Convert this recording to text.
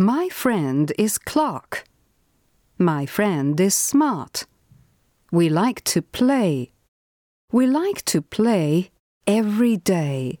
My friend is Clark. My friend is smart. We like to play. We like to play every day.